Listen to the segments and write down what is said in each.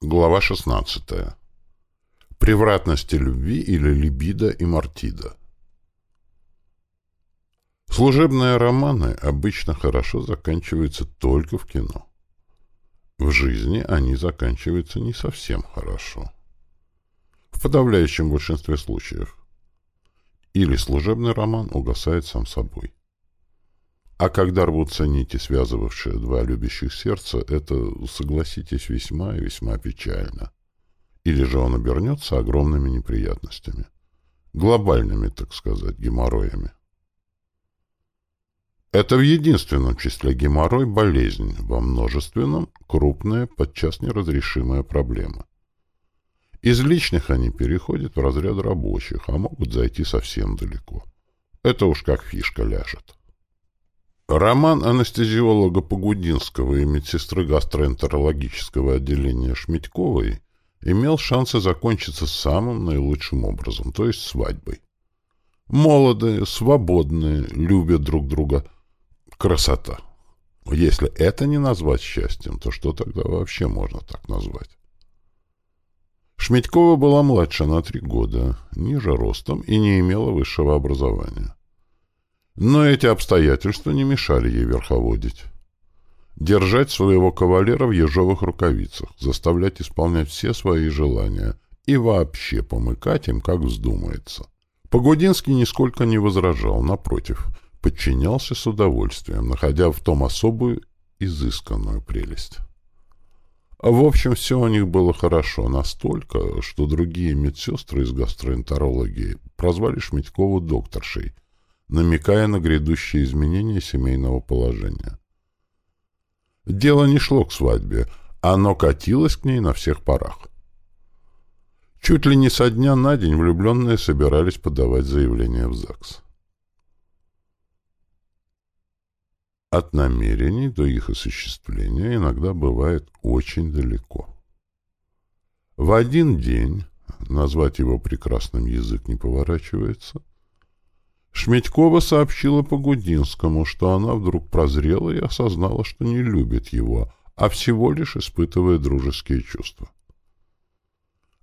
Глава 16. Превратности любви или либидо и мартида. Служебные романы обычно хорошо заканчиваются только в кино. В жизни они заканчиваются не совсем хорошо. В подавляющем большинстве случаев. Или служебный роман угасает сам собой. А когда рвутся нити, связывавшие два любящих сердца, это, согласитесь, весьма и весьма печально. Или же он обернется огромными неприятностями. Глобальными, так сказать, геморроями. Это в единственном числе геморрой – болезнь, во множественном – крупная, подчас неразрешимая проблема. Из личных они переходят в разряд рабочих, а могут зайти совсем далеко. Это уж как фишка ляжет. Роман анестезиолога Погудинского и медсестры гастроэнтерологического отделения Шмидьковой имел шансы закончиться самым наилучшим образом, то есть свадьбой. Молодые, свободные, любят друг друга. Красота. Если это не назвать счастьем, то что тогда вообще можно так назвать? Шмидькова была младше на три года, ниже ростом и не имела высшего образования. Но эти обстоятельства не мешали ей верховодить. Держать своего кавалера в ежовых рукавицах, заставлять исполнять все свои желания и вообще помыкать им, как вздумается. Погодинский нисколько не возражал, напротив, подчинялся с удовольствием, находя в том особую, изысканную прелесть. В общем, все у них было хорошо, настолько, что другие медсестры из гастроэнтерологии прозвали Шмидькову докторшей — намекая на грядущие изменения семейного положения. Дело не шло к свадьбе, оно катилось к ней на всех парах. Чуть ли не со дня на день влюбленные собирались подавать заявление в ЗАГС. От намерений до их осуществления иногда бывает очень далеко. В один день, назвать его прекрасным язык не поворачивается, Шмедькова сообщила Погудинскому, что она вдруг прозрела и осознала, что не любит его, а всего лишь испытывает дружеские чувства.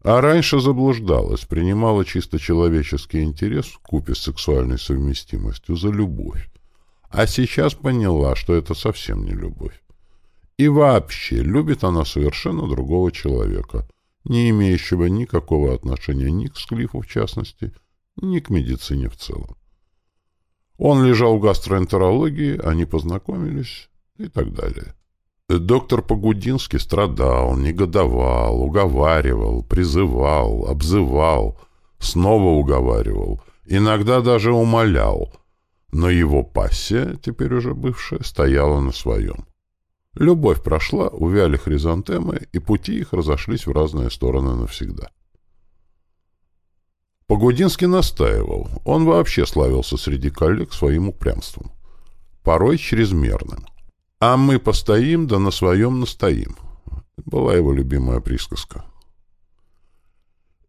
А раньше заблуждалась, принимала чисто человеческий интерес в купе с сексуальной совместимостью за любовь. А сейчас поняла, что это совсем не любовь. И вообще, любит она совершенно другого человека, не имеющего никакого отношения ни к Склифу в частности, ни к медицине в целом. Он лежал в гастроэнтерологии, они познакомились и так далее. Доктор Погудинский страдал, негодовал, уговаривал, призывал, обзывал, снова уговаривал, иногда даже умолял, но его пассия, теперь уже бывшая, стояла на своем. Любовь прошла, увяли хризантемы, и пути их разошлись в разные стороны навсегда. Погодинский настаивал. Он вообще славился среди коллег своим упрямством. Порой чрезмерным. «А мы постоим, да на своем настоим». Была его любимая присказка.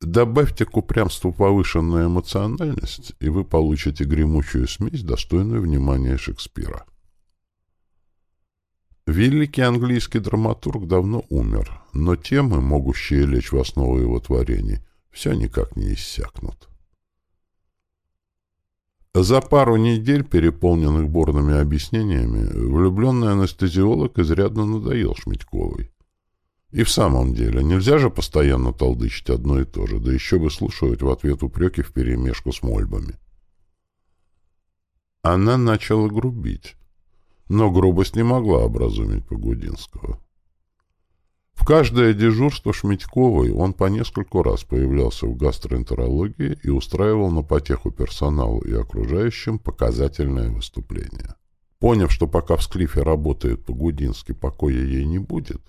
Добавьте к упрямству повышенную эмоциональность, и вы получите гремучую смесь, достойную внимания Шекспира. Великий английский драматург давно умер, но темы, могущие лечь в основу его творений, все никак не иссякнут. За пару недель, переполненных бурными объяснениями, влюбленный анестезиолог изрядно надоел Шмидьковой. И в самом деле, нельзя же постоянно толдычить одно и то же, да еще выслушивать в ответ упреки вперемешку с мольбами. Она начала грубить, но грубость не могла образумить Погудинского. В каждое дежурство Шмидьковой он по нескольку раз появлялся в гастроэнтерологии и устраивал на потеху персоналу и окружающим показательное выступление. Поняв, что пока в Склифе работает Погудинский, покоя ей не будет,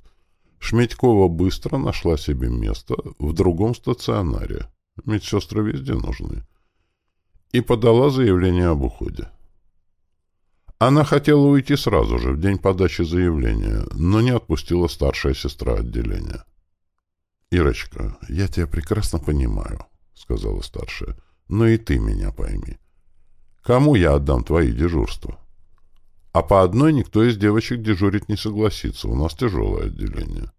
Шмедькова быстро нашла себе место в другом стационаре, медсестры везде нужны, и подала заявление об уходе. Она хотела уйти сразу же, в день подачи заявления, но не отпустила старшая сестра отделения. «Ирочка, я тебя прекрасно понимаю», — сказала старшая, — «но и ты меня пойми. Кому я отдам твои дежурства? А по одной никто из девочек дежурить не согласится, у нас тяжелое отделение.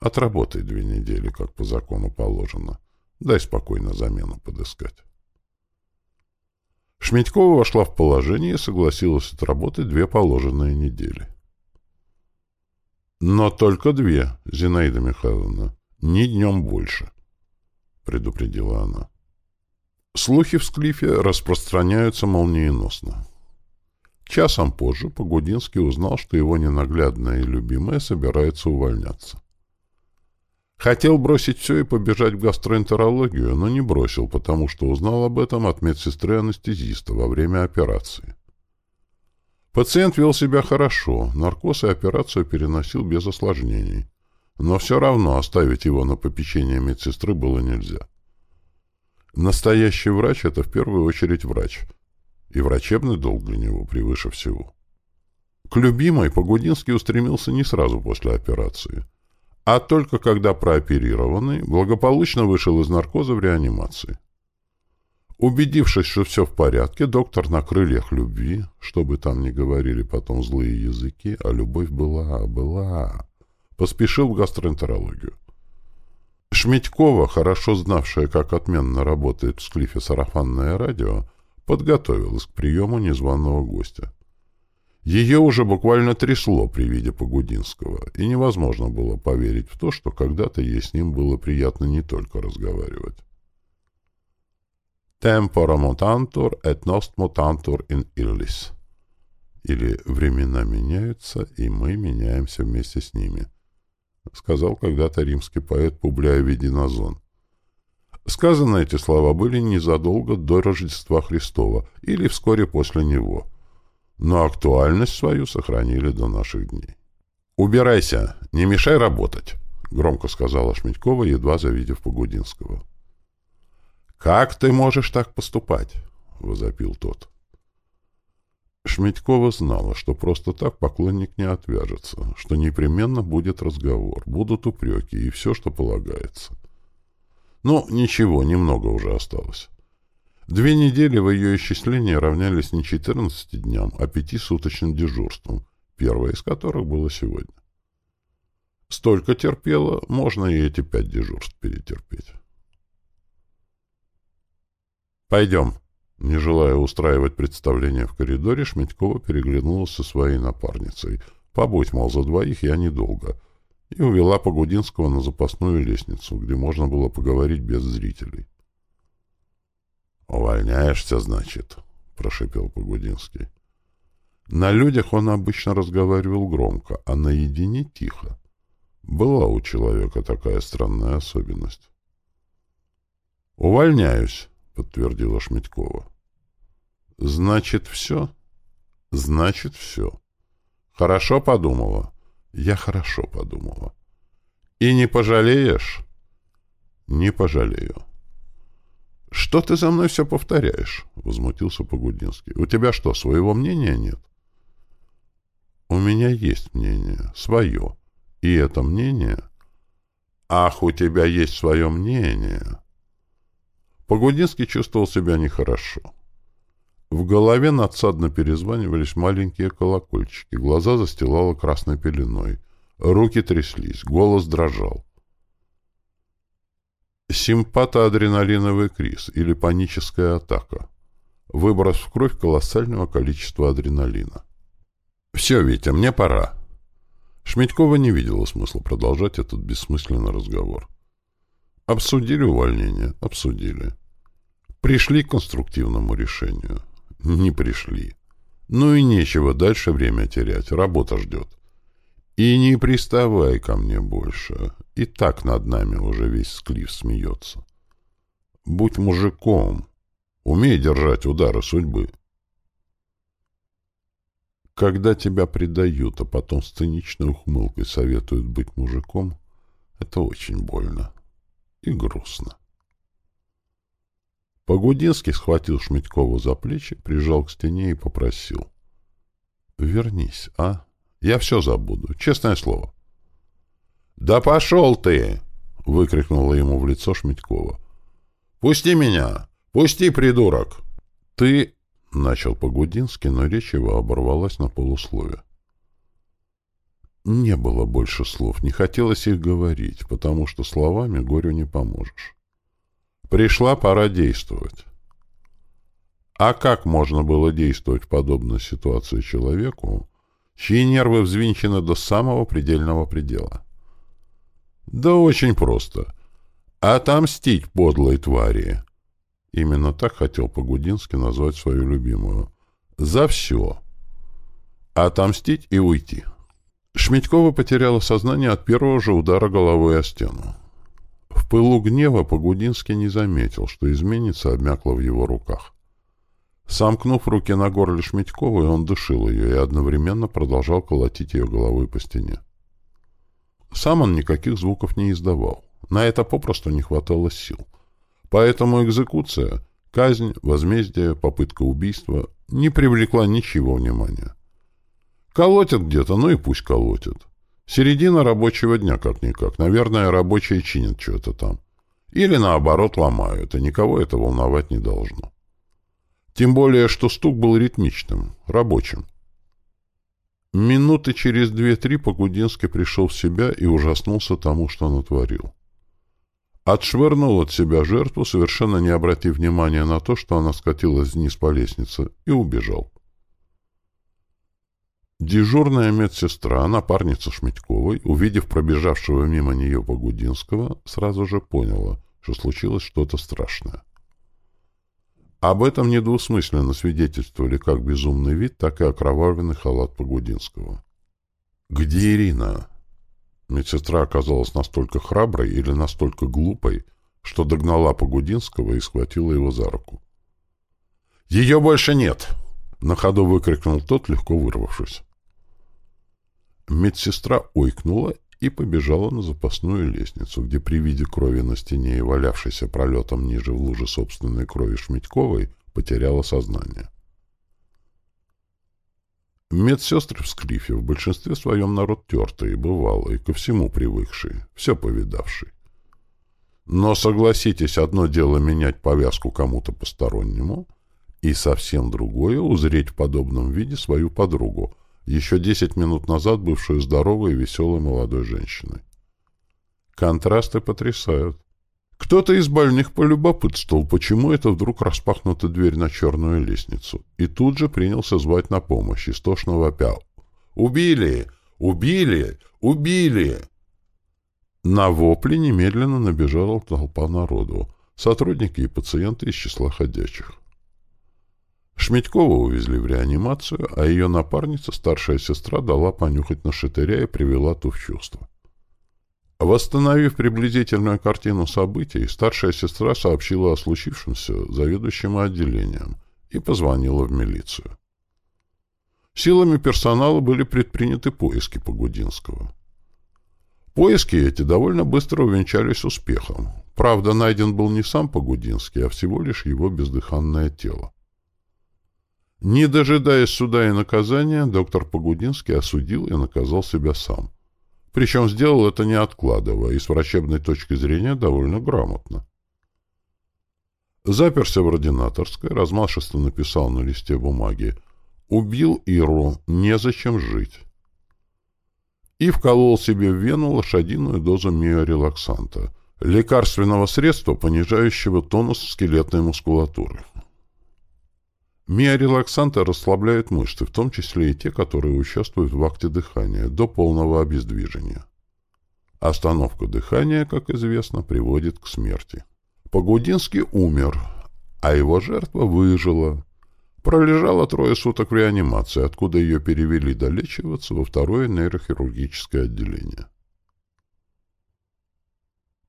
Отработай две недели, как по закону положено. Дай спокойно замену подыскать. Шмедькова вошла в положение и согласилась отработать две положенные недели. «Но только две, Зинаида Михайловна, ни днем больше», — предупредила она. Слухи в Склифе распространяются молниеносно. Часом позже Погудинский узнал, что его ненаглядная и любимая собирается увольняться. Хотел бросить все и побежать в гастроэнтерологию, но не бросил, потому что узнал об этом от медсестры-анестезиста во время операции. Пациент вел себя хорошо, наркоз и операцию переносил без осложнений. Но все равно оставить его на попечение медсестры было нельзя. Настоящий врач — это в первую очередь врач. И врачебный долг для него превыше всего. К любимой Погудинский устремился не сразу после операции — а только когда прооперированный благополучно вышел из наркоза в реанимации. Убедившись, что все в порядке, доктор на крыльях любви, что бы там ни говорили потом злые языки, а любовь была, была, поспешил в гастроэнтерологию. Шмедькова, хорошо знавшая, как отменно работает в склифе сарафанное радио, подготовилась к приему незваного гостя. Ее уже буквально трясло при виде Погудинского, и невозможно было поверить в то, что когда-то ей с ним было приятно не только разговаривать. «Tempora mutantur et nost mutantur in illis» или «Времена меняются, и мы меняемся вместе с ними», сказал когда-то римский поэт Публия Вединозон. Сказаны эти слова были незадолго до Рождества Христова или вскоре после него – но актуальность свою сохранили до наших дней. «Убирайся, не мешай работать», — громко сказала Шмедькова, едва завидев Погудинского. «Как ты можешь так поступать?» — возопил тот. Шмедькова знала, что просто так поклонник не отвяжется, что непременно будет разговор, будут упреки и все, что полагается. Но ну, ничего, немного уже осталось. Две недели в ее исчислении равнялись не 14 дням, а пятисуточным дежурством, первое из которых было сегодня. Столько терпела, можно и эти пять дежурств перетерпеть. «Пойдем». Не желая устраивать представление в коридоре, Шмедькова переглянулась со своей напарницей. «Побудь, мол, за двоих я недолго». И увела Погудинского на запасную лестницу, где можно было поговорить без зрителей. «Увольняешься, значит?» — прошипел Погудинский. На людях он обычно разговаривал громко, а наедине тихо. Была у человека такая странная особенность. «Увольняюсь», — подтвердила Шмидкова. «Значит, все?» «Значит, все. Хорошо подумала?» «Я хорошо подумала». «И не пожалеешь?» «Не пожалею». «Что ты за мной все повторяешь?» — возмутился Погудинский. «У тебя что, своего мнения нет?» «У меня есть мнение, свое. И это мнение...» «Ах, у тебя есть свое мнение!» Погудинский чувствовал себя нехорошо. В голове надсадно перезванивались маленькие колокольчики, глаза застилало красной пеленой, руки тряслись, голос дрожал. Симпатоадреналиновый криз или паническая атака. Выброс в кровь колоссального количества адреналина. «Все, Витя, мне пора». Шмедькова не видела смысла продолжать этот бессмысленный разговор. Обсудили увольнение? Обсудили. Пришли к конструктивному решению? Не пришли. Ну и нечего дальше время терять, работа ждет. И не приставай ко мне больше. И так над нами уже весь склиф смеется. Будь мужиком. Умей держать удары судьбы. Когда тебя предают, а потом с циничной ухмылкой советуют быть мужиком, это очень больно и грустно. Погудинский схватил Шмидкову за плечи, прижал к стене и попросил. — Вернись, а? Я все забуду, честное слово. «Да пошел ты!» — выкрикнула ему в лицо Шмидькова. «Пусти меня! Пусти, придурок!» «Ты...» — начал Погудинский, но речь его оборвалась на полуслове. Не было больше слов, не хотелось их говорить, потому что словами горю не поможешь. Пришла пора действовать. А как можно было действовать в подобной ситуации человеку, чьи нервы взвинчены до самого предельного предела? Да очень просто. Отомстить подлой твари. Именно так хотел Погудинский назвать свою любимую. За все. Отомстить и уйти. Шмедькова потеряла сознание от первого же удара головой о стену. В пылу гнева Погудинский не заметил, что изменится обмякла в его руках. Сомкнув руки на горле Шмедьковой, он душил ее и одновременно продолжал колотить ее головой по стене. Сам он никаких звуков не издавал. На это попросту не хватало сил. Поэтому экзекуция, казнь, возмездие, попытка убийства не привлекла ничего внимания. Колотят где-то, ну и пусть колотят. Середина рабочего дня как-никак. Наверное, рабочие чинят что-то там. Или, наоборот, ломают, и никого это волновать не должно. Тем более, что стук был ритмичным, рабочим. Минуты через две-три Погудинский пришел в себя и ужаснулся тому, что натворил. Отшвырнул от себя жертву, совершенно не обратив внимания на то, что она скатилась вниз по лестнице, и убежал. Дежурная медсестра, напарница Шмедьковой, увидев пробежавшего мимо нее Погудинского, сразу же поняла, что случилось что-то страшное. Об этом недвусмысленно свидетельствовали как безумный вид, так и окровавленный халат Погудинского. «Где Ирина?» Медсестра оказалась настолько храброй или настолько глупой, что догнала Погудинского и схватила его за руку. «Ее больше нет!» — на ходу выкрикнул тот, легко вырвавшись. Медсестра ойкнула и побежала на запасную лестницу, где при виде крови на стене и валявшейся пролетом ниже в луже собственной крови Шмедьковой потеряла сознание. Медсестры в Скрифе в большинстве своем народ тертые, бывалые, ко всему привыкшие, все повидавшие. Но согласитесь, одно дело менять повязку кому-то постороннему, и совсем другое — узреть в подобном виде свою подругу, еще десять минут назад бывшую здоровой и веселой молодой женщиной. Контрасты потрясают. Кто-то из больных полюбопытствовал, почему это вдруг распахнута дверь на черную лестницу, и тут же принялся звать на помощь, истошно вопя. «Убили! Убили! Убили!» На вопли немедленно набежала толпа народу, сотрудники и пациенты из числа ходячих. Шмедькова увезли в реанимацию, а ее напарница, старшая сестра, дала понюхать на шатыря и привела ту в чувство. Восстановив приблизительную картину событий, старшая сестра сообщила о случившемся заведующему отделением и позвонила в милицию. Силами персонала были предприняты поиски Погудинского. Поиски эти довольно быстро увенчались успехом. Правда, найден был не сам Погудинский, а всего лишь его бездыханное тело. Не дожидаясь суда и наказания, доктор Погудинский осудил и наказал себя сам. Причем сделал это не откладывая, и с врачебной точки зрения довольно грамотно. Заперся в ординаторской, размашисто написал на листе бумаги «Убил Иру, незачем жить» и вколол себе в вену лошадиную дозу миорелаксанта, лекарственного средства, понижающего тонус скелетной мускулатуры. Миорелаксанты расслабляют мышцы, в том числе и те, которые участвуют в акте дыхания, до полного обездвижения. Остановка дыхания, как известно, приводит к смерти. Погудинский умер, а его жертва выжила. Пролежала трое суток в реанимации, откуда ее перевели долечиваться во второе нейрохирургическое отделение.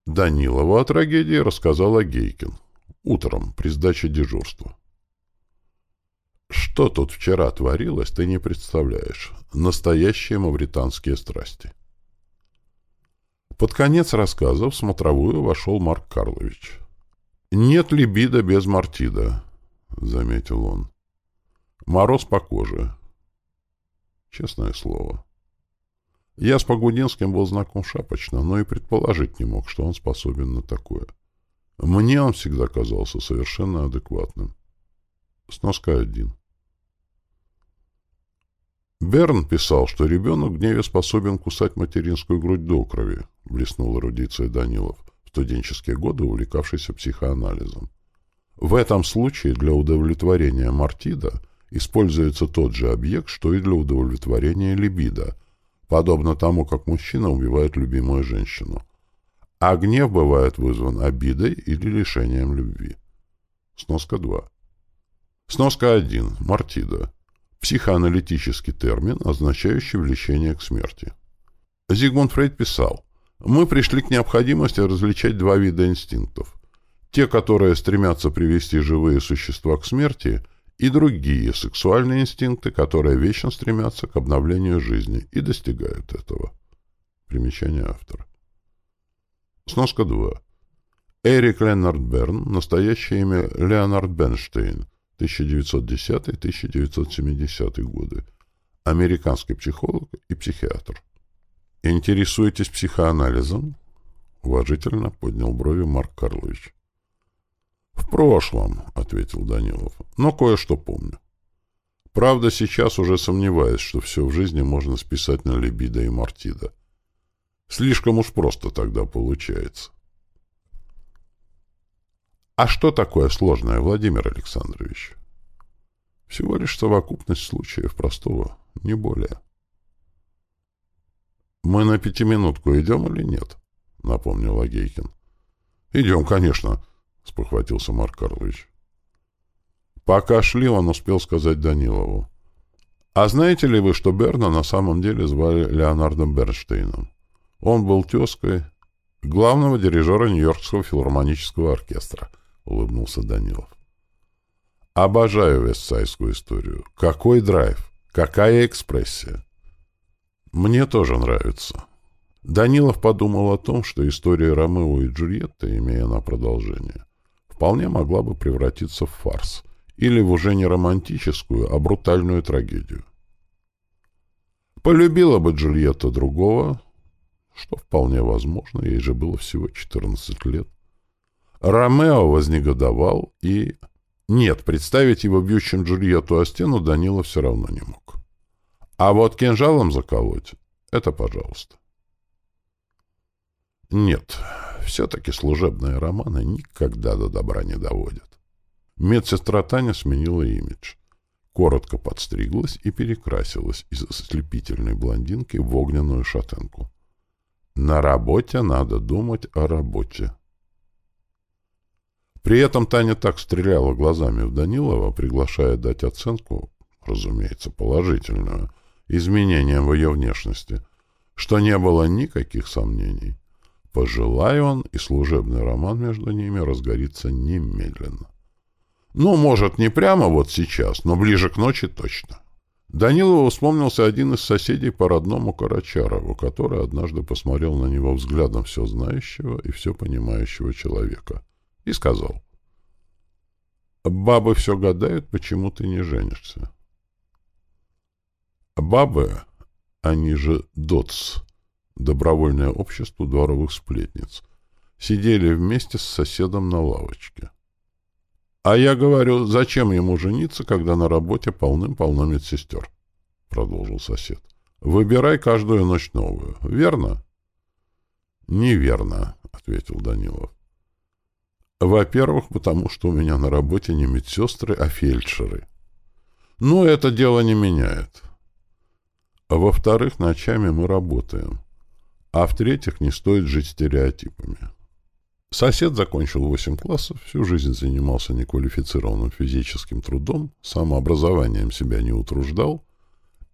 Данилову о трагедии рассказала Гейкин. Утром, при сдаче дежурства. Что тут вчера творилось, ты не представляешь. Настоящие мавританские страсти. Под конец рассказа в смотровую вошел Марк Карлович. «Нет либидо без мартида», — заметил он. «Мороз по коже». Честное слово. Я с Погудинским был знаком шапочно, но и предположить не мог, что он способен на такое. Мне он всегда казался совершенно адекватным. Сноска один. Берн писал, что ребенок в гневе способен кусать материнскую грудь до крови, блеснул эрудицией Данилов, в студенческие годы увлекавшийся психоанализом. В этом случае для удовлетворения мартида используется тот же объект, что и для удовлетворения либидо, подобно тому, как мужчина убивает любимую женщину. А гнев бывает вызван обидой или лишением любви. Сноска 2. Сноска 1. Мартида. Психоаналитический термин, означающий влечение к смерти. Зигмунд Фрейд писал, «Мы пришли к необходимости различать два вида инстинктов. Те, которые стремятся привести живые существа к смерти, и другие сексуальные инстинкты, которые вечно стремятся к обновлению жизни и достигают этого». Примечание автора. Сноска 2. Эрик Леннард Берн, настоящее имя Леонард Бенштейн, 1910-1970 годы. Американский психолог и психиатр. Интересуетесь психоанализом? Уважительно поднял брови Марк Карлович. В прошлом, ответил Данилов, но кое-что помню. Правда, сейчас уже сомневаюсь, что все в жизни можно списать на либидо и мартида. Слишком уж просто тогда получается. А что такое сложное, Владимир Александрович? Всего лишь совокупность случаев простого, не более. Мы на пятиминутку идем или нет? Напомнил Агейкин. Идем, конечно, спохватился Марк Карлович. Пока шли, он успел сказать Данилову. А знаете ли вы, что Берна на самом деле звали Леонардом Бернштейном? Он был тезкой главного дирижера Нью-Йоркского филармонического оркестра —— улыбнулся Данилов. «Обожаю вестсайскую историю. Какой драйв! Какая экспрессия!» «Мне тоже нравится». Данилов подумал о том, что история Ромео и Джульетты, имея на продолжение, вполне могла бы превратиться в фарс или в уже не романтическую, а брутальную трагедию. Полюбила бы Джульетта другого, что вполне возможно, ей же было всего 14 лет. Ромео вознегодовал и... Нет, представить его бьющим Джульетту о стену Данила все равно не мог. А вот кинжалом заколоть — это пожалуйста. Нет, все-таки служебные романы никогда до добра не доводят. Медсестра Таня сменила имидж. Коротко подстриглась и перекрасилась из ослепительной блондинки в огненную шатенку. На работе надо думать о работе. При этом Таня так стреляла глазами в Данилова, приглашая дать оценку, разумеется, положительную, изменениям в ее внешности, что не было никаких сомнений. Пожелай он, и служебный роман между ними разгорится немедленно. Ну, может, не прямо вот сейчас, но ближе к ночи точно. Данилову вспомнился один из соседей по родному Карачарову, который однажды посмотрел на него взглядом все знающего и все понимающего человека — и сказал. «Бабы все гадают, почему ты не женишься». Бабы, они же ДОЦ, Добровольное общество дворовых сплетниц, сидели вместе с соседом на лавочке. «А я говорю, зачем ему жениться, когда на работе полным-полно медсестер?» — продолжил сосед. «Выбирай каждую ночь новую, верно?» «Неверно», — ответил Данилов. Во-первых, потому что у меня на работе не медсестры, а фельдшеры. Но это дело не меняет. А во-вторых, ночами мы работаем. А в-третьих, не стоит жить стереотипами. Сосед закончил 8 классов, всю жизнь занимался неквалифицированным физическим трудом, самообразованием себя не утруждал,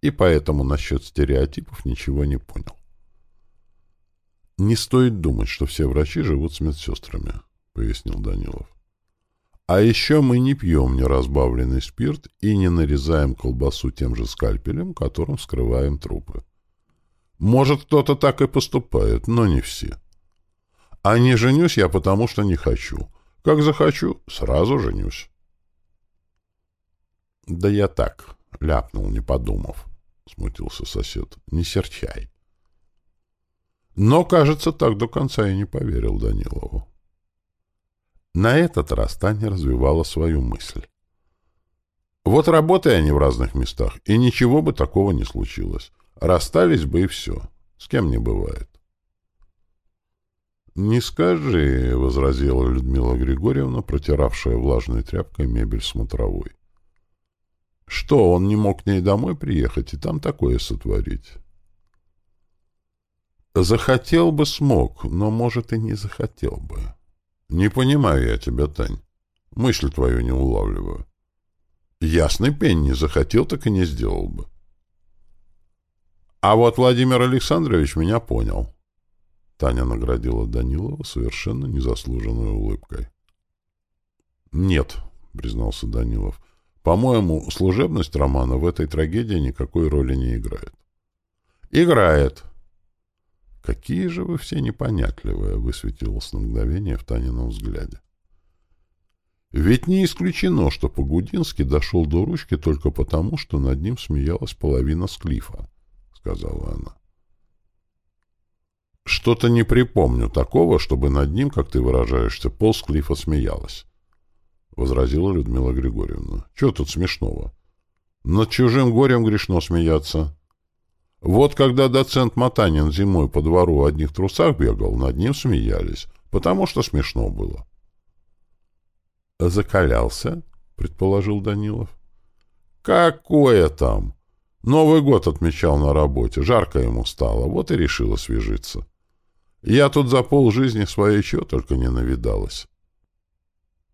и поэтому насчет стереотипов ничего не понял. Не стоит думать, что все врачи живут с медсестрами. — пояснил Данилов. «А еще мы не пьем неразбавленный спирт и не нарезаем колбасу тем же скальпелем, которым вскрываем трупы. Может, кто-то так и поступает, но не все. А не женюсь я потому, что не хочу. Как захочу, сразу женюсь». «Да я так», — ляпнул, не подумав, — смутился сосед. «Не серчай». Но, кажется, так до конца и не поверил Данилову. На этот раз Таня развивала свою мысль. Вот работая они в разных местах, и ничего бы такого не случилось. Расстались бы и все. С кем не бывает. «Не скажи», — возразила Людмила Григорьевна, протиравшая влажной тряпкой мебель смотровой. «Что, он не мог к ней домой приехать и там такое сотворить?» «Захотел бы, смог, но, может, и не захотел бы». «Не понимаю я тебя, Тань. Мысль твою не улавливаю». «Ясный пень не захотел, так и не сделал бы». «А вот Владимир Александрович меня понял». Таня наградила Данилова совершенно незаслуженной улыбкой. «Нет», — признался Данилов, — «по-моему, служебность романа в этой трагедии никакой роли не играет». «Играет». «Какие же вы все непонятливые», — высветилось на мгновение в Танином взгляде. «Ведь не исключено, что Погудинский дошел до ручки только потому, что над ним смеялась половина склифа», — сказала она. Что-то не припомню такого, чтобы над ним, как ты выражаешься, пол склифа смеялась. — возразила Людмила Григорьевна. — Чего тут смешного? Над чужим горем грешно смеяться. Вот когда доцент Матанин зимой по двору в одних трусах бегал, над ним смеялись, потому что смешно было. — Закалялся? — предположил Данилов. — Какое там? Новый год отмечал на работе, жарко ему стало, вот и решил освежиться. Я тут за полжизни своей чего только не навидалась.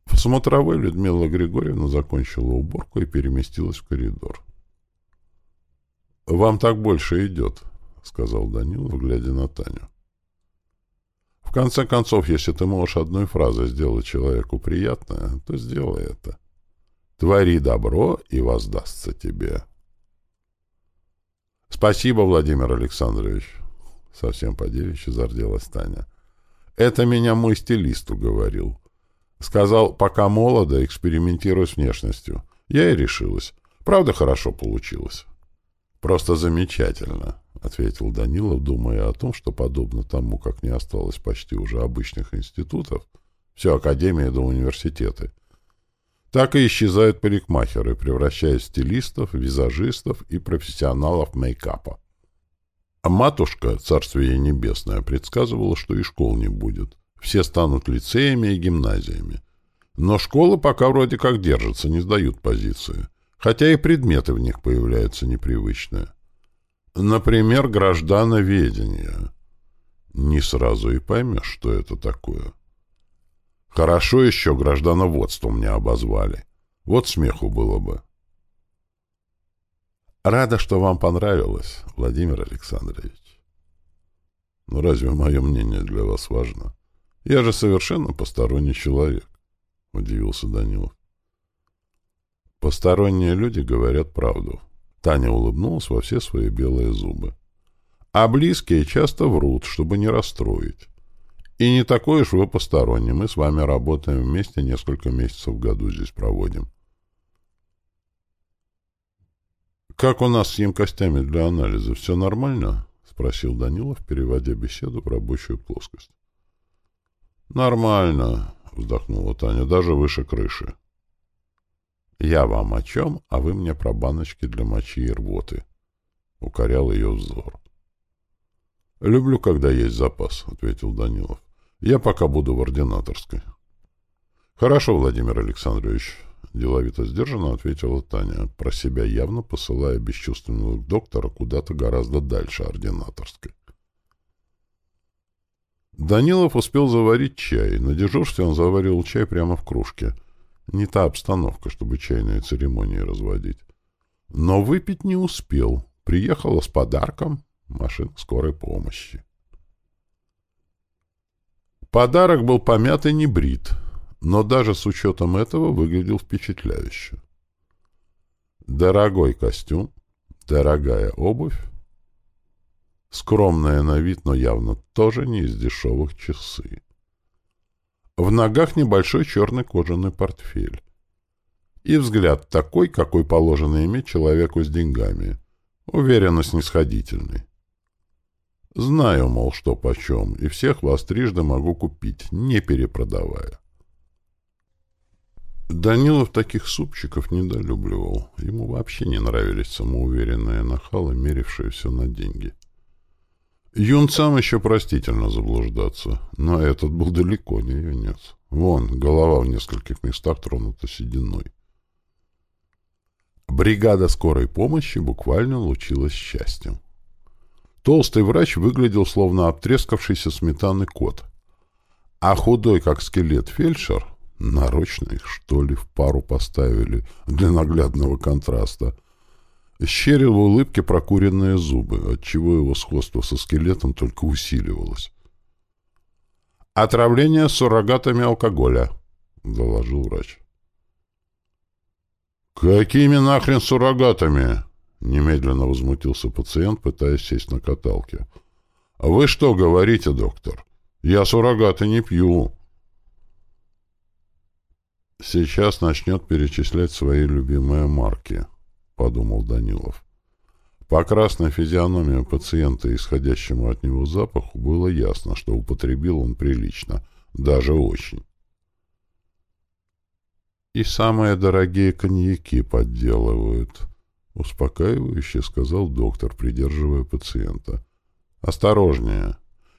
В смотровой Людмила Григорьевна закончила уборку и переместилась в коридор. — Вам так больше идет, — сказал Данил, глядя на Таню. — В конце концов, если ты можешь одной фразой сделать человеку приятное, то сделай это. Твори добро, и воздастся тебе. — Спасибо, Владимир Александрович. Совсем по девичьи зарделась Таня. Это меня мой стилист уговорил. Сказал, пока молодо, экспериментируй с внешностью. Я и решилась. Правда, хорошо получилось. Просто замечательно, — ответил Данилов, думая о том, что, подобно тому, как не осталось почти уже обычных институтов, все академия до университеты, так и исчезают парикмахеры, превращаясь в стилистов, визажистов и профессионалов мейкапа. А матушка, царствие небесное, предсказывала, что и школ не будет. Все станут лицеями и гимназиями. Но школы пока вроде как держатся, не сдают позиции. Хотя и предметы в них появляются непривычные. Например, граждановедение. Не сразу и поймешь, что это такое. Хорошо еще граждановодством не обозвали. Вот смеху было бы. Рада, что вам понравилось, Владимир Александрович. Но разве мое мнение для вас важно? Я же совершенно посторонний человек, — удивился Данилов. Посторонние люди говорят правду. Таня улыбнулась во все свои белые зубы. А близкие часто врут, чтобы не расстроить. И не такой уж вы посторонний. Мы с вами работаем вместе несколько месяцев в году здесь проводим. «Как у нас с емкостями для анализа? Все нормально?» — спросил Данилов, переводя беседу в рабочую плоскость. «Нормально», — вздохнула Таня, — «даже выше крыши». «Я вам о чем, а вы мне про баночки для мочи и рвоты», — укорял ее взор. «Люблю, когда есть запас», — ответил Данилов. «Я пока буду в ординаторской». «Хорошо, Владимир Александрович. Деловито сдержанно ответила Таня, про себя явно посылая бесчувственного доктора куда-то гораздо дальше ординаторской. Данилов успел заварить чай. На дежурстве он заварил чай прямо в кружке. Не та обстановка, чтобы чайные церемонии разводить. Но выпить не успел. Приехала с подарком машина скорой помощи. Подарок был помят и не но даже с учетом этого выглядел впечатляюще. Дорогой костюм, дорогая обувь, скромная на вид, но явно тоже не из дешевых часы. В ногах небольшой черный кожаный портфель. И взгляд такой, какой положено иметь человеку с деньгами. Уверенно снисходительный. Знаю, мол, что почем, и всех вас трижды могу купить, не перепродавая. Данилов таких супчиков недолюбливал. Ему вообще не нравились самоуверенные нахалы, мерившие все на деньги. Юнцам еще простительно заблуждаться, но этот был далеко не юнец. Вон, голова в нескольких местах тронута сединой. Бригада скорой помощи буквально лучилась счастьем. Толстый врач выглядел словно обтрескавшийся сметанный кот, а худой, как скелет фельдшер, нарочно их, что ли, в пару поставили для наглядного контраста — щерил в улыбке прокуренные зубы, отчего его сходство со скелетом только усиливалось. «Отравление суррогатами алкоголя», — доложил врач. «Какими нахрен суррогатами?» — немедленно возмутился пациент, пытаясь сесть на каталке. «А вы что говорите, доктор? Я суррогаты не пью». Сейчас начнет перечислять свои любимые марки. — подумал Данилов. По красной физиономии пациента, исходящему от него запаху, было ясно, что употребил он прилично, даже очень. «И самые дорогие коньяки подделывают», — успокаивающе сказал доктор, придерживая пациента. «Осторожнее.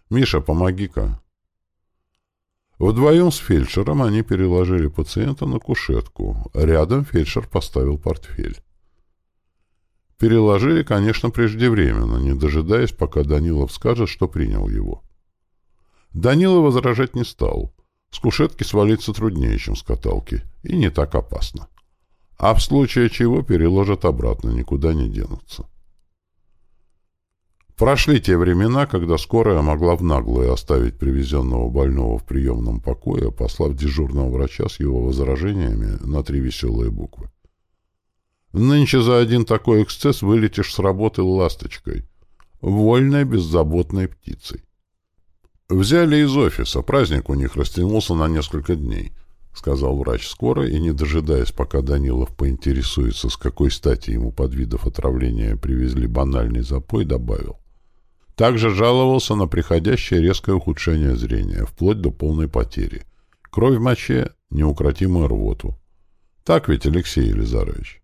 Миша, помоги-ка». Вдвоем с фельдшером они переложили пациента на кушетку. Рядом фельдшер поставил портфель. Переложили, конечно, преждевременно, не дожидаясь, пока Данилов скажет, что принял его. Данила возражать не стал. С кушетки свалиться труднее, чем с каталки, и не так опасно. А в случае чего переложат обратно, никуда не денутся. Прошли те времена, когда скорая могла в наглую оставить привезенного больного в приемном покое, послав дежурного врача с его возражениями на три веселые буквы. Нынче за один такой эксцесс вылетишь с работы ласточкой, вольной беззаботной птицей. «Взяли из офиса, праздник у них растянулся на несколько дней», — сказал врач скоро, и, не дожидаясь, пока Данилов поинтересуется, с какой стати ему под видов отравления привезли банальный запой, добавил. Также жаловался на приходящее резкое ухудшение зрения, вплоть до полной потери. Кровь в моче, неукротимую рвоту. Так ведь, Алексей Елизарович?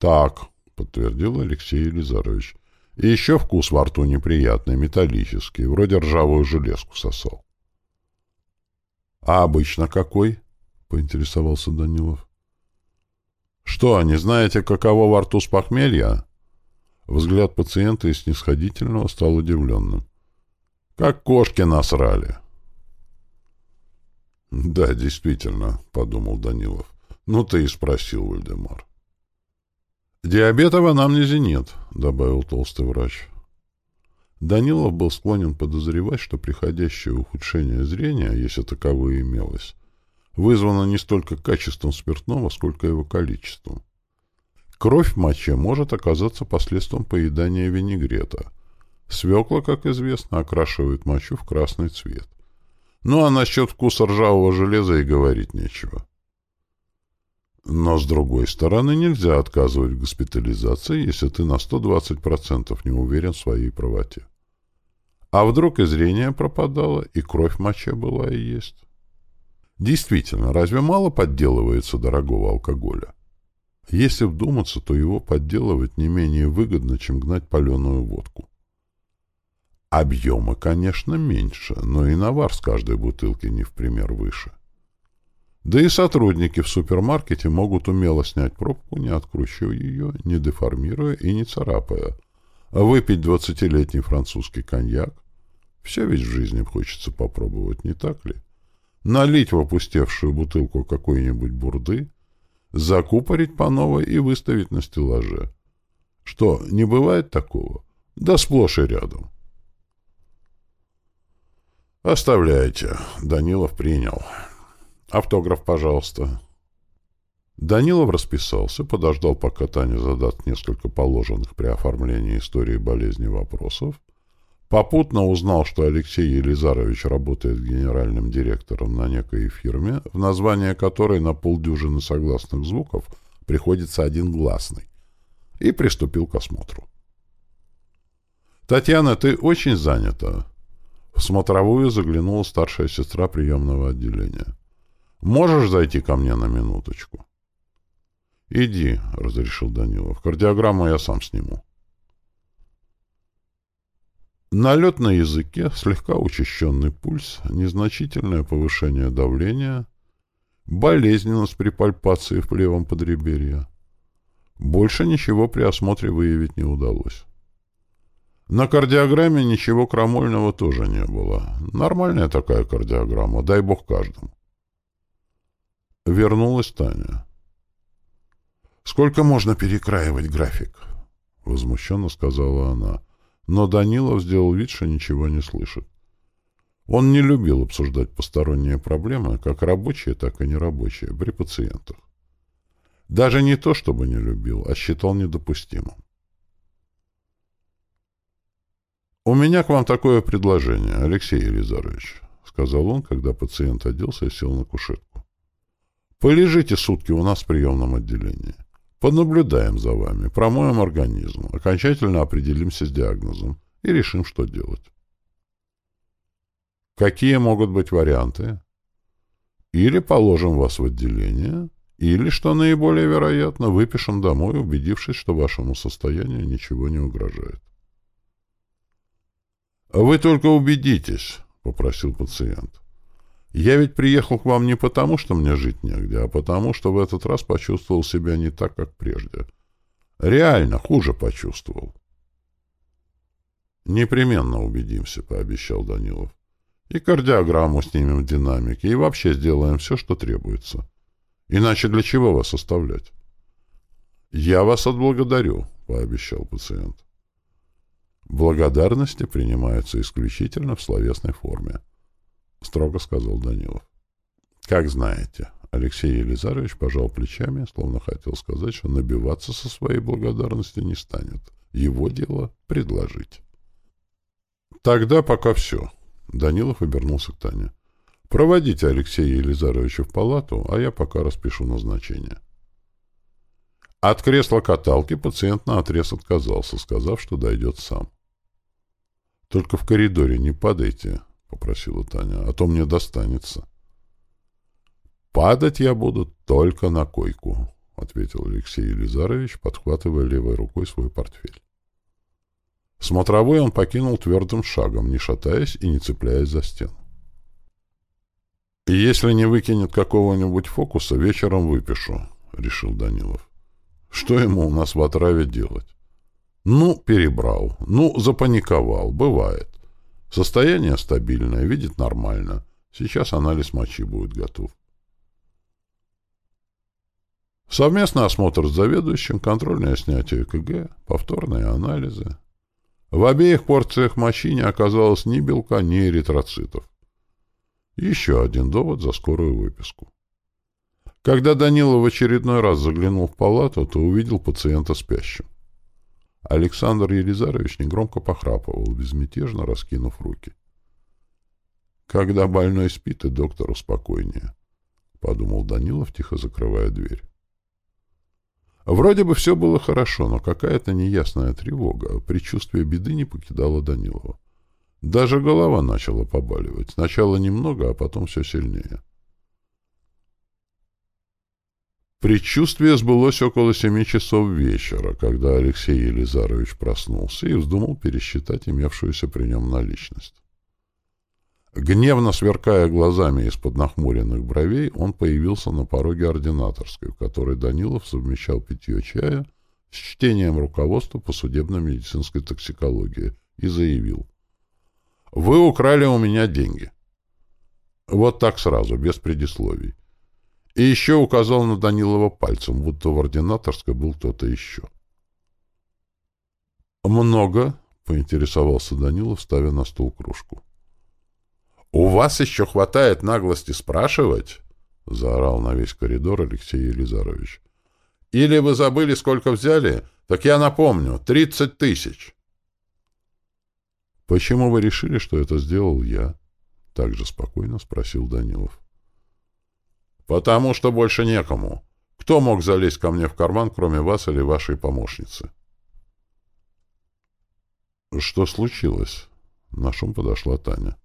«Так», — подтвердил Алексей Елизарович. «И еще вкус во рту неприятный, металлический, вроде ржавую железку сосал». «А обычно какой?» — поинтересовался Данилов. «Что, не знаете, каково во рту с похмелья?» Взгляд пациента из снисходительного стал удивленным. «Как кошки насрали!» «Да, действительно», — подумал Данилов. «Ну ты и спросил, Вальдемар». «Диабета в анамнезе нет», — добавил толстый врач. Данилов был склонен подозревать, что приходящее ухудшение зрения, если таковое имелось, вызвано не столько качеством спиртного, сколько его количеством. Кровь в моче может оказаться последствием поедания винегрета. Свекла, как известно, окрашивает мочу в красный цвет. Ну а насчет вкуса ржавого железа и говорить нечего. Но, с другой стороны, нельзя отказывать в госпитализации, если ты на 120% не уверен в своей правоте. А вдруг и зрение пропадало, и кровь в моче была и есть? Действительно, разве мало подделывается дорогого алкоголя? Если вдуматься, то его подделывать не менее выгодно, чем гнать паленую водку. Объемы, конечно, меньше, но и навар с каждой бутылки не в пример выше. Да и сотрудники в супермаркете могут умело снять пробку, не откручивая ее, не деформируя и не царапая. А выпить двадцатилетний французский коньяк? Все ведь в жизни хочется попробовать, не так ли? Налить в опустевшую бутылку какой-нибудь бурды, закупорить по новой и выставить на стеллаже. Что, не бывает такого? Да сплошь и рядом. «Оставляйте», — Данилов принял. «Автограф, пожалуйста». Данилов расписался, подождал, пока Таня задаст несколько положенных при оформлении истории болезни вопросов, попутно узнал, что Алексей Елизарович работает генеральным директором на некой фирме, в название которой на полдюжины согласных звуков приходится один гласный, и приступил к осмотру. «Татьяна, ты очень занята». В смотровую заглянула старшая сестра приемного отделения. Можешь зайти ко мне на минуточку? «Иди», — разрешил Данилов. «Кардиограмму я сам сниму». Налет на языке, слегка учащенный пульс, незначительное повышение давления, болезненность при пальпации в левом подреберье. Больше ничего при осмотре выявить не удалось. На кардиограмме ничего крамольного тоже не было. Нормальная такая кардиограмма, дай бог каждому. Вернулась Таня. «Сколько можно перекраивать график?» — возмущенно сказала она. Но Данилов сделал вид, что ничего не слышит. Он не любил обсуждать посторонние проблемы, как рабочие, так и нерабочие, при пациентах. Даже не то, чтобы не любил, а считал недопустимым. «У меня к вам такое предложение, Алексей Елизарович», — сказал он, когда пациент оделся и сел на кушетку. «Полежите сутки у нас в приемном отделении. Понаблюдаем за вами, промоем организм, окончательно определимся с диагнозом и решим, что делать. Какие могут быть варианты? Или положим вас в отделение, или, что наиболее вероятно, выпишем домой, убедившись, что вашему состоянию ничего не угрожает. «Вы только убедитесь», — попросил пациент. Я ведь приехал к вам не потому, что мне жить негде, а потому, что в этот раз почувствовал себя не так, как прежде. Реально хуже почувствовал. Непременно убедимся, пообещал Данилов. И кардиограмму снимем в динамике, и вообще сделаем все, что требуется. Иначе для чего вас оставлять? Я вас отблагодарю, пообещал пациент. Благодарности принимаются исключительно в словесной форме. — строго сказал Данилов. — Как знаете. Алексей Елизарович пожал плечами, словно хотел сказать, что набиваться со своей благодарностью не станет. Его дело — предложить. — Тогда пока все. Данилов обернулся к Тане. — Проводите Алексея Елизаровича в палату, а я пока распишу назначение. От кресла каталки пациент наотрез отказался, сказав, что дойдет сам. — Только в коридоре не падайте, — попросила Таня, — а то мне достанется. — Падать я буду только на койку, — ответил Алексей Елизарович, подхватывая левой рукой свой портфель. Смотровой он покинул твердым шагом, не шатаясь и не цепляясь за стену. — Если не выкинет какого-нибудь фокуса, вечером выпишу, — решил Данилов. — Что ему у нас в отраве делать? Ну, перебрал, ну, запаниковал, бывает. Состояние стабильное, видит нормально. Сейчас анализ мочи будет готов. Совместный осмотр с заведующим, контрольное снятие КГ, повторные анализы. В обеих порциях мочи не оказалось ни белка, ни эритроцитов. Еще один довод за скорую выписку. Когда Данилов в очередной раз заглянул в палату, то увидел пациента спящим. Александр Елизарович негромко похрапывал, безмятежно раскинув руки. «Когда больной спит, и доктору спокойнее», — подумал Данилов, тихо закрывая дверь. Вроде бы все было хорошо, но какая-то неясная тревога, предчувствие беды не покидало Данилова. Даже голова начала побаливать. Сначала немного, а потом все сильнее. Предчувствие сбылось около семи часов вечера, когда Алексей Елизарович проснулся и вздумал пересчитать имевшуюся при нем наличность. Гневно сверкая глазами из-под нахмуренных бровей, он появился на пороге ординаторской, в которой Данилов совмещал питье чая с чтением руководства по судебно-медицинской токсикологии и заявил. «Вы украли у меня деньги». Вот так сразу, без предисловий. И еще указал на Данилова пальцем, будто в ординаторской был кто-то еще. «Много?» — поинтересовался Данилов, ставя на стол кружку. «У вас еще хватает наглости спрашивать?» — заорал на весь коридор Алексей Елизарович. «Или вы забыли, сколько взяли? Так я напомню, тридцать тысяч!» «Почему вы решили, что это сделал я?» — также спокойно спросил Данилов. «Потому что больше некому. Кто мог залезть ко мне в карман, кроме вас или вашей помощницы?» «Что случилось?» На шум подошла Таня.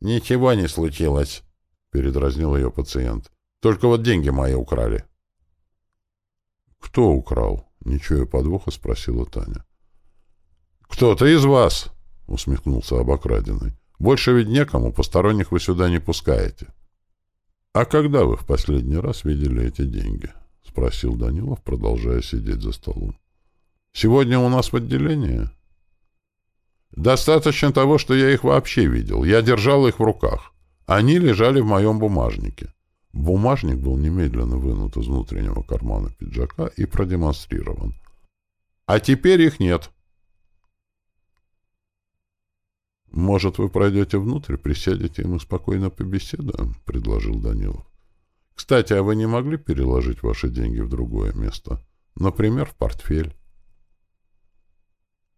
«Ничего не случилось», — передразнил ее пациент. «Только вот деньги мои украли». «Кто украл?» — ничего подвоха спросила Таня. «Кто-то из вас!» — усмехнулся обокраденный. «Больше ведь некому, посторонних вы сюда не пускаете». «А когда вы в последний раз видели эти деньги?» — спросил Данилов, продолжая сидеть за столом. «Сегодня у нас в отделении?» «Достаточно того, что я их вообще видел. Я держал их в руках. Они лежали в моем бумажнике». Бумажник был немедленно вынут из внутреннего кармана пиджака и продемонстрирован. «А теперь их нет». «Может, вы пройдете внутрь, присядете, и мы спокойно побеседуем?» — предложил Данилов. «Кстати, а вы не могли переложить ваши деньги в другое место? Например, в портфель?»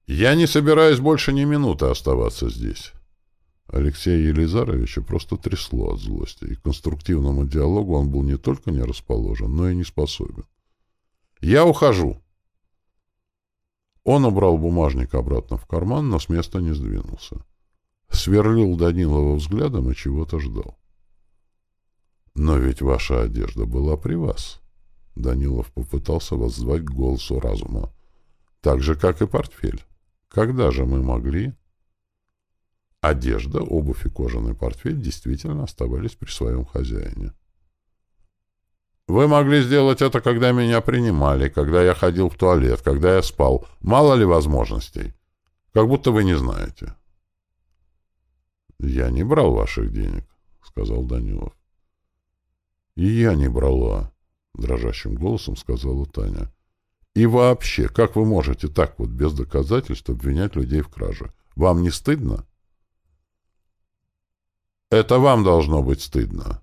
«Я не собираюсь больше ни минуты оставаться здесь». Алексея Елизаровича просто трясло от злости, и к конструктивному диалогу он был не только не расположен, но и не способен. «Я ухожу!» Он убрал бумажник обратно в карман, но с места не сдвинулся сверлил Данилова взглядом и чего-то ждал. «Но ведь ваша одежда была при вас». Данилов попытался воззвать к голосу разума. «Так же, как и портфель. Когда же мы могли...» Одежда, обувь и кожаный портфель действительно оставались при своем хозяине. «Вы могли сделать это, когда меня принимали, когда я ходил в туалет, когда я спал. Мало ли возможностей. Как будто вы не знаете». «Я не брал ваших денег», — сказал Данилов. «И я не брала», — дрожащим голосом сказала Таня. «И вообще, как вы можете так вот без доказательств обвинять людей в краже? Вам не стыдно?» «Это вам должно быть стыдно».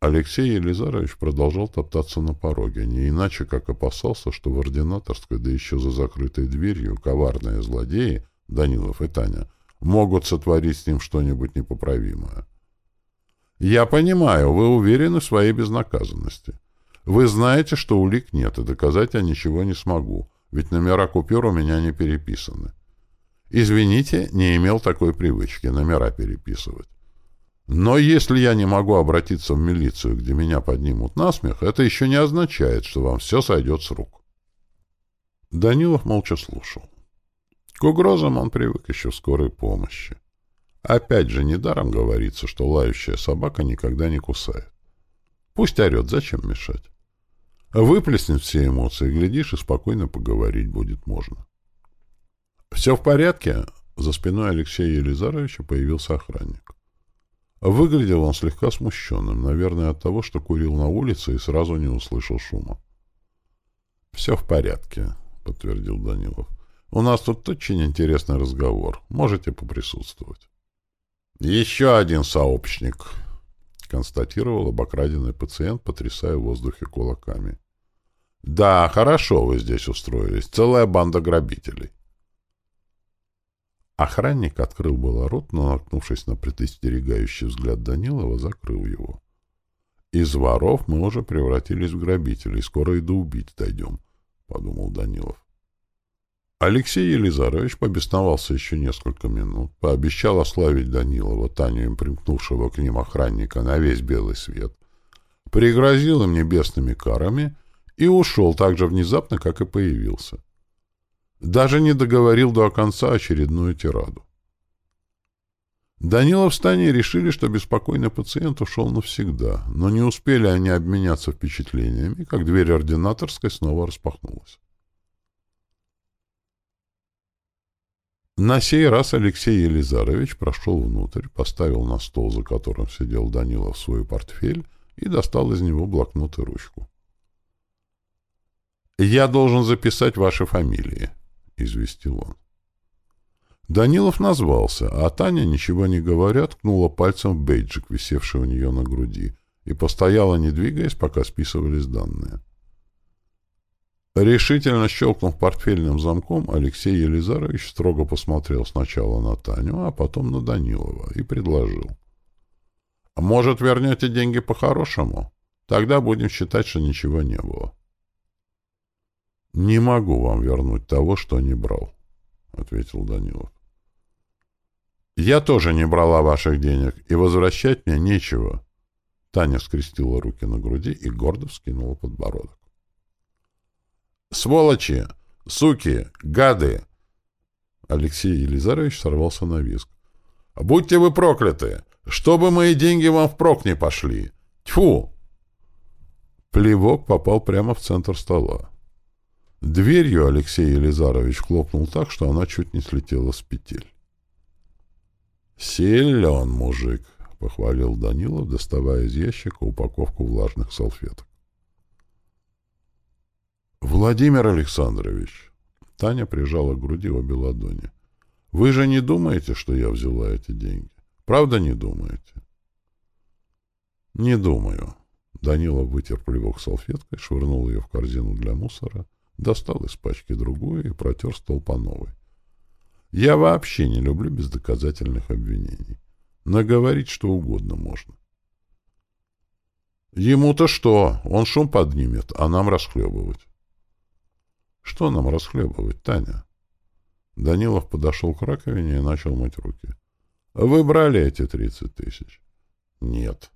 Алексей Елизарович продолжал топтаться на пороге, не иначе как опасался, что в ординаторской, да еще за закрытой дверью, коварные злодеи, Данилов и Таня, могут сотворить с ним что-нибудь непоправимое. Я понимаю, вы уверены в своей безнаказанности. Вы знаете, что улик нет, и доказать я ничего не смогу, ведь номера купюр у меня не переписаны. Извините, не имел такой привычки номера переписывать. Но если я не могу обратиться в милицию, где меня поднимут на смех, это еще не означает, что вам все сойдет с рук. Данилов молча слушал. К угрозам он привык еще в скорой помощи. Опять же, недаром говорится, что лающая собака никогда не кусает. Пусть орет, зачем мешать? Выплеснет все эмоции, глядишь, и спокойно поговорить будет можно. «Все в порядке?» За спиной Алексея Елизаровича появился охранник. Выглядел он слегка смущенным, наверное, от того, что курил на улице и сразу не услышал шума. «Все в порядке», — подтвердил Данилов. У нас тут очень интересный разговор. Можете поприсутствовать. Еще один сообщник, констатировал обокраденный пациент, потрясая в воздухе кулаками. Да, хорошо вы здесь устроились. Целая банда грабителей. Охранник открыл было рот, но, наткнувшись на предостерегающий взгляд Данилова, закрыл его. Из воров мы уже превратились в грабителей. Скоро и до убить дойдем, — подумал Данилов. Алексей Елизарович побесновался еще несколько минут, пообещал ославить Данилова, Таню им примкнувшего к ним охранника, на весь белый свет, пригрозил им небесными карами и ушел так же внезапно, как и появился. Даже не договорил до конца очередную тираду. Данилов с Таней решили, что беспокойный пациент ушел навсегда, но не успели они обменяться впечатлениями, как дверь ординаторской снова распахнулась. На сей раз Алексей Елизарович прошел внутрь, поставил на стол, за которым сидел Данилов, свой портфель и достал из него блокнот и ручку. «Я должен записать ваши фамилии», — известил он. Данилов назвался, а Таня, ничего не говоря, ткнула пальцем в бейджик, висевший у нее на груди, и постояла, не двигаясь, пока списывались данные. Решительно щелкнув портфельным замком, Алексей Елизарович строго посмотрел сначала на Таню, а потом на Данилова и предложил. «Может, вернете деньги по-хорошему? Тогда будем считать, что ничего не было». «Не могу вам вернуть того, что не брал», — ответил Данилов. Я тоже не брала ваших денег, и возвращать мне нечего. Таня скрестила руки на груди и гордо вскинула подбородок. «Сволочи! Суки! Гады!» Алексей Елизарович сорвался на виск. «Будьте вы прокляты! Чтобы мои деньги вам впрок не пошли! Тьфу!» Плевок попал прямо в центр стола. Дверью Алексей Елизарович хлопнул так, что она чуть не слетела с петель. «Силен мужик», — похвалил Данилов, доставая из ящика упаковку влажных салфеток. «Владимир Александрович», — Таня прижала к груди обе ладони, — «вы же не думаете, что я взяла эти деньги? Правда не думаете?» «Не думаю». Данилов вытер плевок салфеткой, швырнул ее в корзину для мусора, достал из пачки другую и протер стол по новой. Я вообще не люблю бездоказательных обвинений. Наговорить что угодно можно. Ему-то что? Он шум поднимет, а нам расхлебывать. Что нам расхлебывать, Таня? Данилов подошел к раковине и начал мыть руки. Вы брали эти тридцать тысяч? Нет.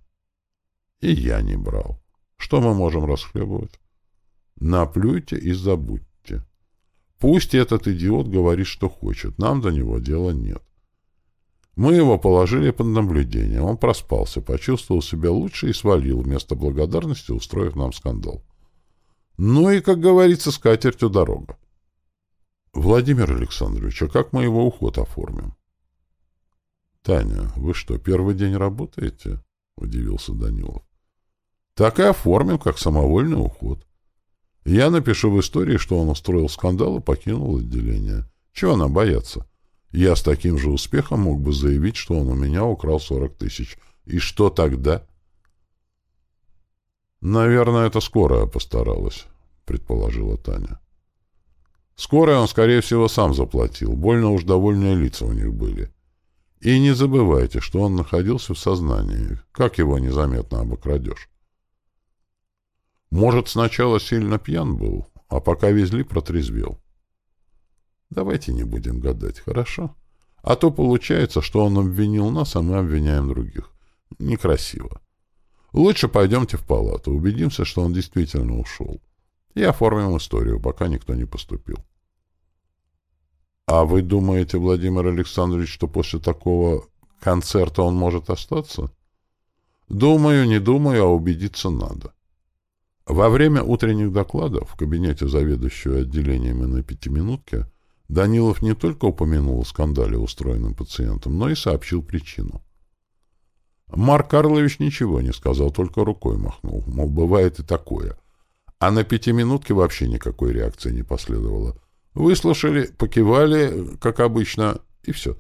И я не брал. Что мы можем расхлебывать? Наплюйте и забудьте. Пусть этот идиот говорит, что хочет, нам до него дела нет. Мы его положили под наблюдение, он проспался, почувствовал себя лучше и свалил, вместо благодарности устроив нам скандал. Ну и, как говорится, с катертью дорога. Владимир Александрович, а как мы его уход оформим? Таня, вы что, первый день работаете? Удивился Данилов. Так и оформим, как самовольный уход. Я напишу в истории, что он устроил скандал и покинул отделение. Чего нам бояться? Я с таким же успехом мог бы заявить, что он у меня украл 40 тысяч. И что тогда? Наверное, это скорая постаралась, предположила Таня. Скорая он, скорее всего, сам заплатил. Больно уж довольные лица у них были. И не забывайте, что он находился в сознании. Как его незаметно обокрадешь? Может, сначала сильно пьян был, а пока везли, протрезвел. Давайте не будем гадать, хорошо? А то получается, что он обвинил нас, а мы обвиняем других. Некрасиво. Лучше пойдемте в палату, убедимся, что он действительно ушел. И оформим историю, пока никто не поступил. А вы думаете, Владимир Александрович, что после такого концерта он может остаться? Думаю, не думаю, а убедиться надо. Во время утренних докладов в кабинете заведующего отделениями на пятиминутке Данилов не только упомянул о скандале, устроенном пациентом, но и сообщил причину. Марк Карлович ничего не сказал, только рукой махнул, мол, бывает и такое. А на пятиминутке вообще никакой реакции не последовало. Выслушали, покивали, как обычно, и все.